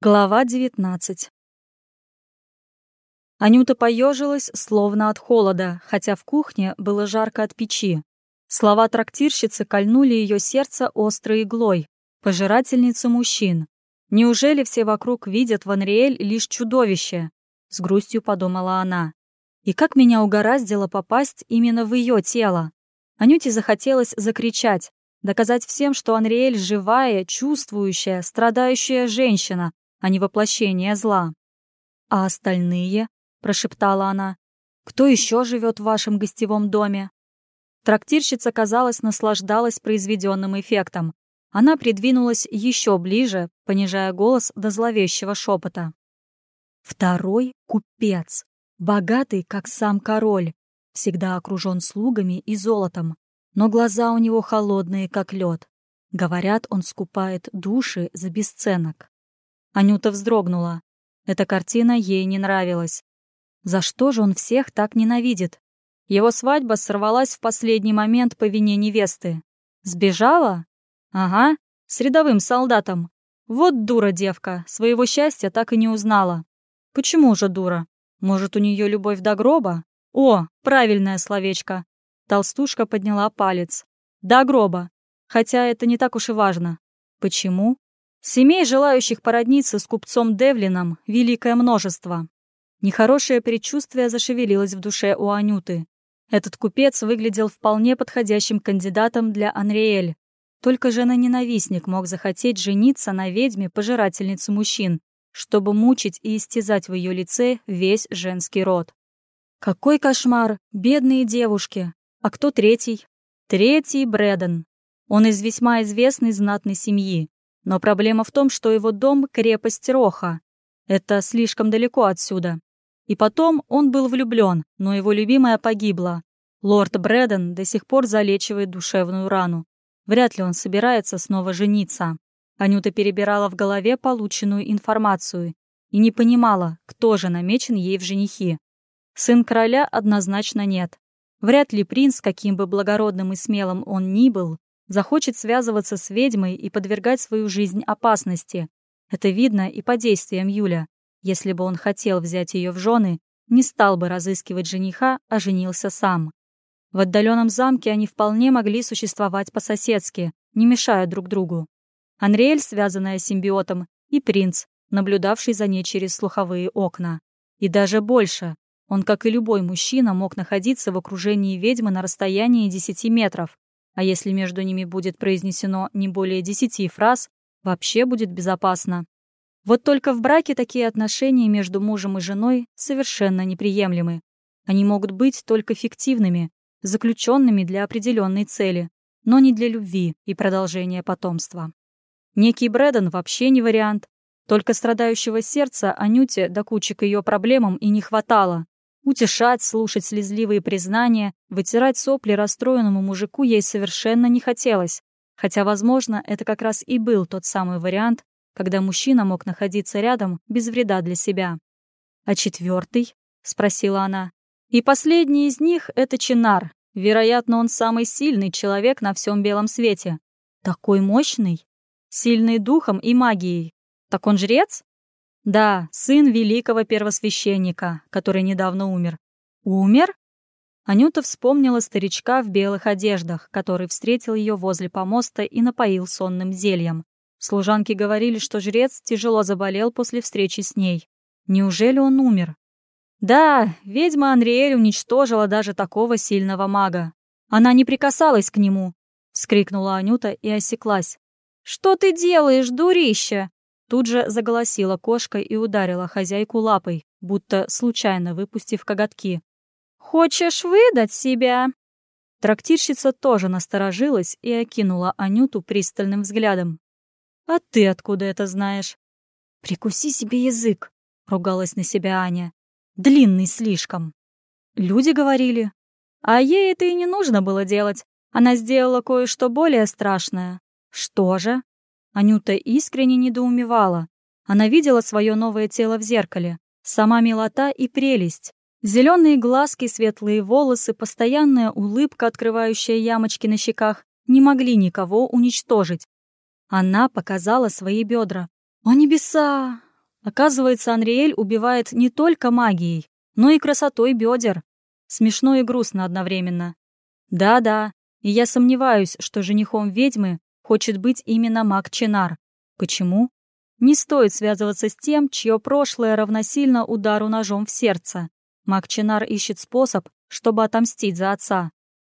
Глава 19 Анюта поежилась, словно от холода, хотя в кухне было жарко от печи. Слова трактирщицы кольнули ее сердце острой иглой. Пожирательница мужчин. Неужели все вокруг видят в Анриэль лишь чудовище? С грустью подумала она. И как меня угораздило попасть именно в ее тело? Анюте захотелось закричать, доказать всем, что Анриэль живая, чувствующая, страдающая женщина, а не воплощение зла. «А остальные?» — прошептала она. «Кто еще живет в вашем гостевом доме?» Трактирщица, казалось, наслаждалась произведенным эффектом. Она придвинулась еще ближе, понижая голос до зловещего шепота. Второй — купец, богатый, как сам король, всегда окружен слугами и золотом, но глаза у него холодные, как лед. Говорят, он скупает души за бесценок. Анюта вздрогнула. Эта картина ей не нравилась. За что же он всех так ненавидит? Его свадьба сорвалась в последний момент по вине невесты. Сбежала? Ага, с рядовым солдатом. Вот дура девка, своего счастья так и не узнала. Почему же дура? Может, у нее любовь до гроба? О, правильное словечко. Толстушка подняла палец. До гроба. Хотя это не так уж и важно. Почему? Семей, желающих породниться с купцом Девлином, великое множество. Нехорошее предчувствие зашевелилось в душе у Анюты. Этот купец выглядел вполне подходящим кандидатом для Анриэль. Только жена-ненавистник мог захотеть жениться на ведьме-пожирательнице мужчин, чтобы мучить и истязать в ее лице весь женский род. Какой кошмар! Бедные девушки! А кто третий? Третий Брэден. Он из весьма известной знатной семьи. Но проблема в том, что его дом — крепость Роха. Это слишком далеко отсюда. И потом он был влюблен, но его любимая погибла. Лорд Брэден до сих пор залечивает душевную рану. Вряд ли он собирается снова жениться. Анюта перебирала в голове полученную информацию и не понимала, кто же намечен ей в женихи. Сын короля однозначно нет. Вряд ли принц, каким бы благородным и смелым он ни был, захочет связываться с ведьмой и подвергать свою жизнь опасности. Это видно и по действиям Юля. Если бы он хотел взять ее в жены, не стал бы разыскивать жениха, а женился сам. В отдаленном замке они вполне могли существовать по-соседски, не мешая друг другу. Анриэль, связанная с симбиотом, и принц, наблюдавший за ней через слуховые окна. И даже больше. Он, как и любой мужчина, мог находиться в окружении ведьмы на расстоянии 10 метров, а если между ними будет произнесено не более десяти фраз, вообще будет безопасно. Вот только в браке такие отношения между мужем и женой совершенно неприемлемы. Они могут быть только фиктивными, заключенными для определенной цели, но не для любви и продолжения потомства. Некий Брэдон вообще не вариант. Только страдающего сердца Анюте до кучи к ее проблемам и не хватало. Утешать, слушать слезливые признания, вытирать сопли расстроенному мужику ей совершенно не хотелось. Хотя, возможно, это как раз и был тот самый вариант, когда мужчина мог находиться рядом без вреда для себя. «А четвертый? спросила она. «И последний из них — это Чинар. Вероятно, он самый сильный человек на всем белом свете. Такой мощный, сильный духом и магией. Так он жрец?» Да, сын великого первосвященника, который недавно умер. Умер? Анюта вспомнила старичка в белых одеждах, который встретил ее возле помоста и напоил сонным зельем. Служанки говорили, что жрец тяжело заболел после встречи с ней. Неужели он умер? Да, ведьма Анриэль уничтожила даже такого сильного мага. Она не прикасалась к нему, — вскрикнула Анюта и осеклась. «Что ты делаешь, дурище?» Тут же заголосила кошка и ударила хозяйку лапой, будто случайно выпустив коготки. «Хочешь выдать себя?» Трактирщица тоже насторожилась и окинула Анюту пристальным взглядом. «А ты откуда это знаешь?» «Прикуси себе язык», — ругалась на себя Аня. «Длинный слишком». Люди говорили. А ей это и не нужно было делать. Она сделала кое-что более страшное. Что же? Анюта искренне недоумевала. Она видела свое новое тело в зеркале. Сама милота и прелесть. Зеленые глазки, светлые волосы, постоянная улыбка, открывающая ямочки на щеках, не могли никого уничтожить. Она показала свои бедра. «О небеса! Оказывается, Анриэль убивает не только магией, но и красотой бедер. Смешно и грустно одновременно. Да-да, и я сомневаюсь, что женихом ведьмы хочет быть именно маг Чинар. Почему? Не стоит связываться с тем, чье прошлое равносильно удару ножом в сердце. Маг Чинар ищет способ, чтобы отомстить за отца.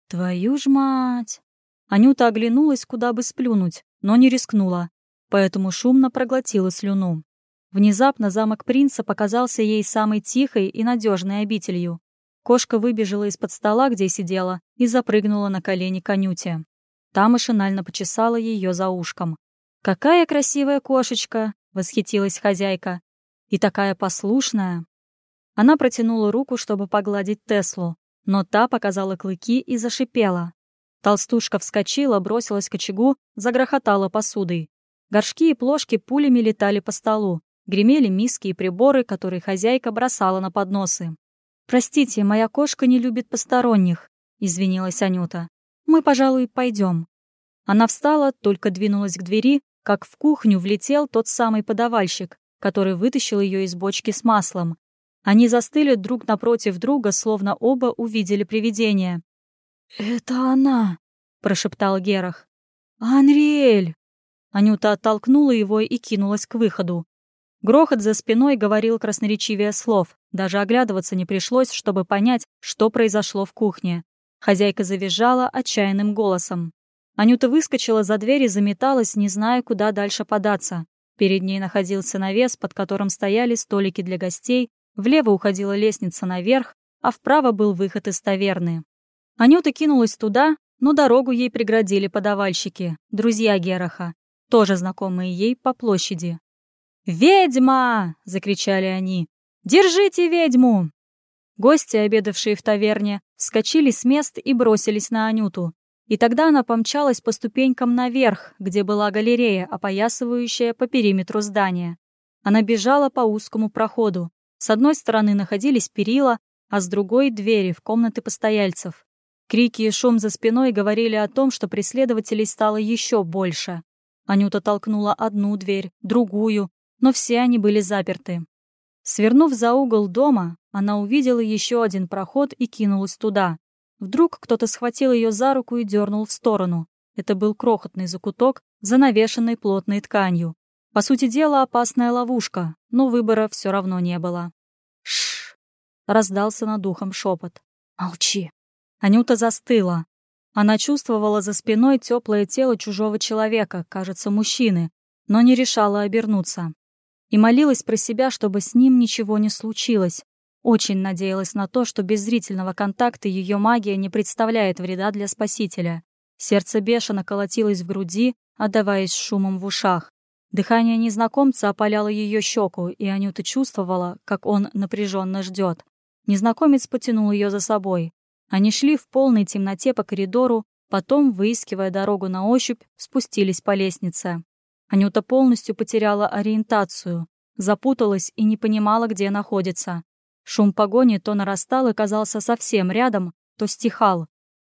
Твою ж мать! Анюта оглянулась, куда бы сплюнуть, но не рискнула, поэтому шумно проглотила слюну. Внезапно замок принца показался ей самой тихой и надежной обителью. Кошка выбежала из-под стола, где сидела, и запрыгнула на колени конюте. Та машинально почесала ее за ушком. «Какая красивая кошечка!» — восхитилась хозяйка. «И такая послушная!» Она протянула руку, чтобы погладить Теслу, но та показала клыки и зашипела. Толстушка вскочила, бросилась к очагу, загрохотала посудой. Горшки и плошки пулями летали по столу, гремели миски и приборы, которые хозяйка бросала на подносы. «Простите, моя кошка не любит посторонних», — извинилась Анюта. «Мы, пожалуй, пойдем». Она встала, только двинулась к двери, как в кухню влетел тот самый подавальщик, который вытащил ее из бочки с маслом. Они застыли друг напротив друга, словно оба увидели привидение. «Это она!» — прошептал Герах. «Анриэль!» Анюта оттолкнула его и кинулась к выходу. Грохот за спиной говорил красноречивее слов. Даже оглядываться не пришлось, чтобы понять, что произошло в кухне. Хозяйка завизжала отчаянным голосом. Анюта выскочила за дверь и заметалась, не зная, куда дальше податься. Перед ней находился навес, под которым стояли столики для гостей, влево уходила лестница наверх, а вправо был выход из таверны. Анюта кинулась туда, но дорогу ей преградили подавальщики, друзья Гераха, тоже знакомые ей по площади. «Ведьма!» — закричали они. «Держите ведьму!» Гости, обедавшие в таверне, вскочили с мест и бросились на Анюту. И тогда она помчалась по ступенькам наверх, где была галерея, опоясывающая по периметру здания. Она бежала по узкому проходу. С одной стороны находились перила, а с другой — двери в комнаты постояльцев. Крики и шум за спиной говорили о том, что преследователей стало еще больше. Анюта толкнула одну дверь, другую, но все они были заперты. Свернув за угол дома, она увидела еще один проход и кинулась туда. Вдруг кто-то схватил ее за руку и дернул в сторону. Это был крохотный закуток, занавешенный плотной тканью. По сути дела, опасная ловушка, но выбора все равно не было. Шш! раздался над ухом шепот. Молчи. Анюта застыла. Она чувствовала за спиной теплое тело чужого человека, кажется, мужчины, но не решала обернуться и молилась про себя, чтобы с ним ничего не случилось. Очень надеялась на то, что без зрительного контакта ее магия не представляет вреда для спасителя. Сердце бешено колотилось в груди, отдаваясь шумом в ушах. Дыхание незнакомца опаляло ее щеку, и Анюта чувствовала, как он напряженно ждет. Незнакомец потянул ее за собой. Они шли в полной темноте по коридору, потом, выискивая дорогу на ощупь, спустились по лестнице. Анюта полностью потеряла ориентацию, запуталась и не понимала, где находится. Шум погони то нарастал и казался совсем рядом, то стихал.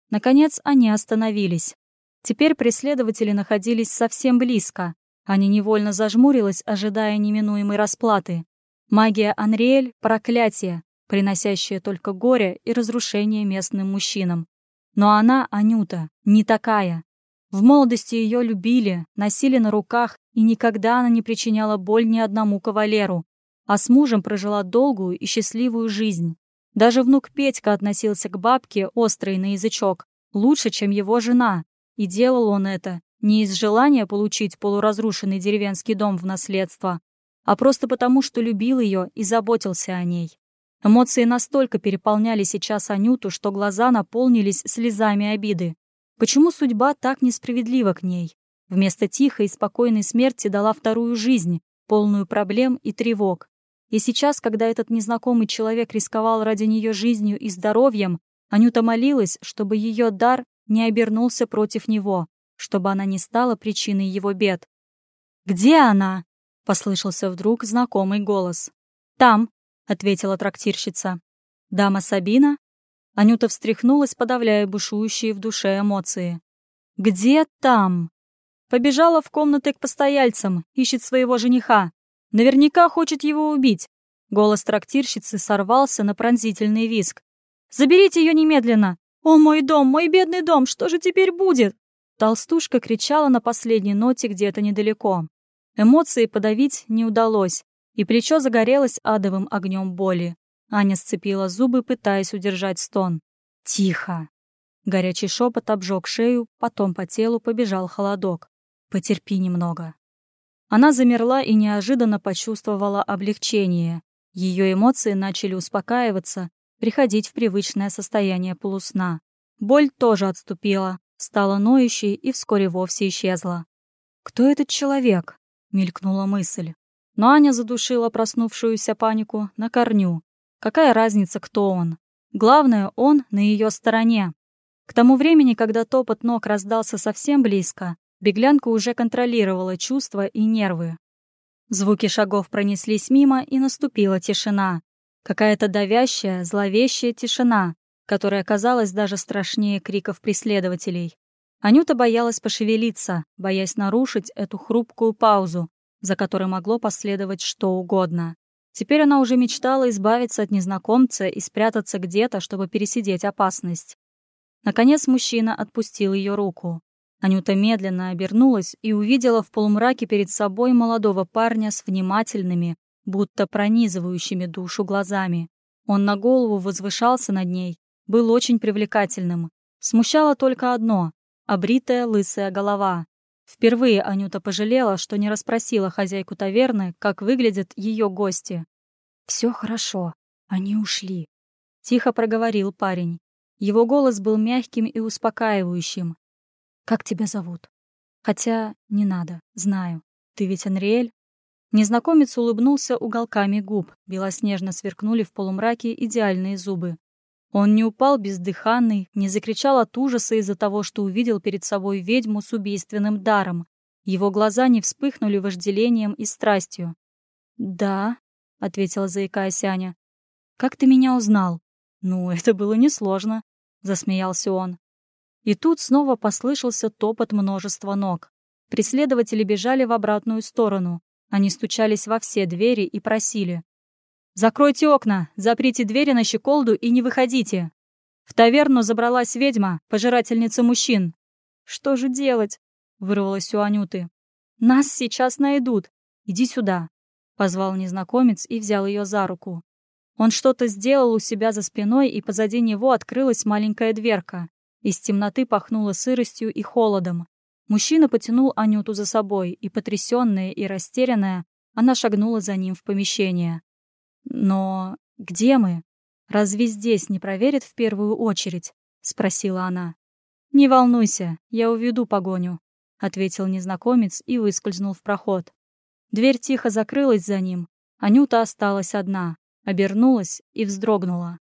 Наконец они остановились. Теперь преследователи находились совсем близко. Они невольно зажмурилась, ожидая неминуемой расплаты. Магия Анриэль — проклятие, приносящее только горе и разрушение местным мужчинам. Но она, Анюта, не такая. В молодости ее любили, носили на руках, и никогда она не причиняла боль ни одному кавалеру, а с мужем прожила долгую и счастливую жизнь. Даже внук Петька относился к бабке, острый на язычок, лучше, чем его жена, и делал он это не из желания получить полуразрушенный деревенский дом в наследство, а просто потому, что любил ее и заботился о ней. Эмоции настолько переполняли сейчас Анюту, что глаза наполнились слезами обиды. Почему судьба так несправедлива к ней? Вместо тихой и спокойной смерти дала вторую жизнь, полную проблем и тревог. И сейчас, когда этот незнакомый человек рисковал ради нее жизнью и здоровьем, Анюта молилась, чтобы ее дар не обернулся против него, чтобы она не стала причиной его бед. «Где она?» — послышался вдруг знакомый голос. «Там», — ответила трактирщица. «Дама Сабина?» Анюта встряхнулась, подавляя бушующие в душе эмоции. «Где там?» Побежала в комнаты к постояльцам, ищет своего жениха. Наверняка хочет его убить. Голос трактирщицы сорвался на пронзительный визг. «Заберите ее немедленно! О, мой дом, мой бедный дом, что же теперь будет?» Толстушка кричала на последней ноте где-то недалеко. Эмоции подавить не удалось, и плечо загорелось адовым огнем боли. Аня сцепила зубы, пытаясь удержать стон. «Тихо!» Горячий шепот обжег шею, потом по телу побежал холодок. «Потерпи немного». Она замерла и неожиданно почувствовала облегчение. Ее эмоции начали успокаиваться, приходить в привычное состояние полусна. Боль тоже отступила, стала ноющей и вскоре вовсе исчезла. «Кто этот человек?» — мелькнула мысль. Но Аня задушила проснувшуюся панику на корню. Какая разница, кто он? Главное, он на ее стороне. К тому времени, когда топот ног раздался совсем близко, беглянка уже контролировала чувства и нервы. Звуки шагов пронеслись мимо, и наступила тишина. Какая-то давящая, зловещая тишина, которая казалась даже страшнее криков преследователей. Анюта боялась пошевелиться, боясь нарушить эту хрупкую паузу, за которой могло последовать что угодно. Теперь она уже мечтала избавиться от незнакомца и спрятаться где-то, чтобы пересидеть опасность. Наконец мужчина отпустил ее руку. Анюта медленно обернулась и увидела в полумраке перед собой молодого парня с внимательными, будто пронизывающими душу глазами. Он на голову возвышался над ней, был очень привлекательным. Смущало только одно — обритая лысая голова. Впервые Анюта пожалела, что не расспросила хозяйку таверны, как выглядят ее гости. Все хорошо, они ушли», — тихо проговорил парень. Его голос был мягким и успокаивающим. «Как тебя зовут?» «Хотя не надо, знаю. Ты ведь Анриэль?» Незнакомец улыбнулся уголками губ, белоснежно сверкнули в полумраке идеальные зубы. Он не упал бездыханный, не закричал от ужаса из-за того, что увидел перед собой ведьму с убийственным даром. Его глаза не вспыхнули вожделением и страстью. «Да», — ответила заикаясь Аня. «Как ты меня узнал?» «Ну, это было несложно», — засмеялся он. И тут снова послышался топот множества ног. Преследователи бежали в обратную сторону. Они стучались во все двери и просили. «Закройте окна, заприте двери на щеколду и не выходите!» В таверну забралась ведьма, пожирательница мужчин. «Что же делать?» — вырвалось у Анюты. «Нас сейчас найдут. Иди сюда», — позвал незнакомец и взял ее за руку. Он что-то сделал у себя за спиной, и позади него открылась маленькая дверка. Из темноты пахнуло сыростью и холодом. Мужчина потянул Анюту за собой, и, потрясённая и растерянная, она шагнула за ним в помещение. «Но где мы? Разве здесь не проверят в первую очередь?» — спросила она. «Не волнуйся, я уведу погоню», — ответил незнакомец и выскользнул в проход. Дверь тихо закрылась за ним. Анюта осталась одна, обернулась и вздрогнула.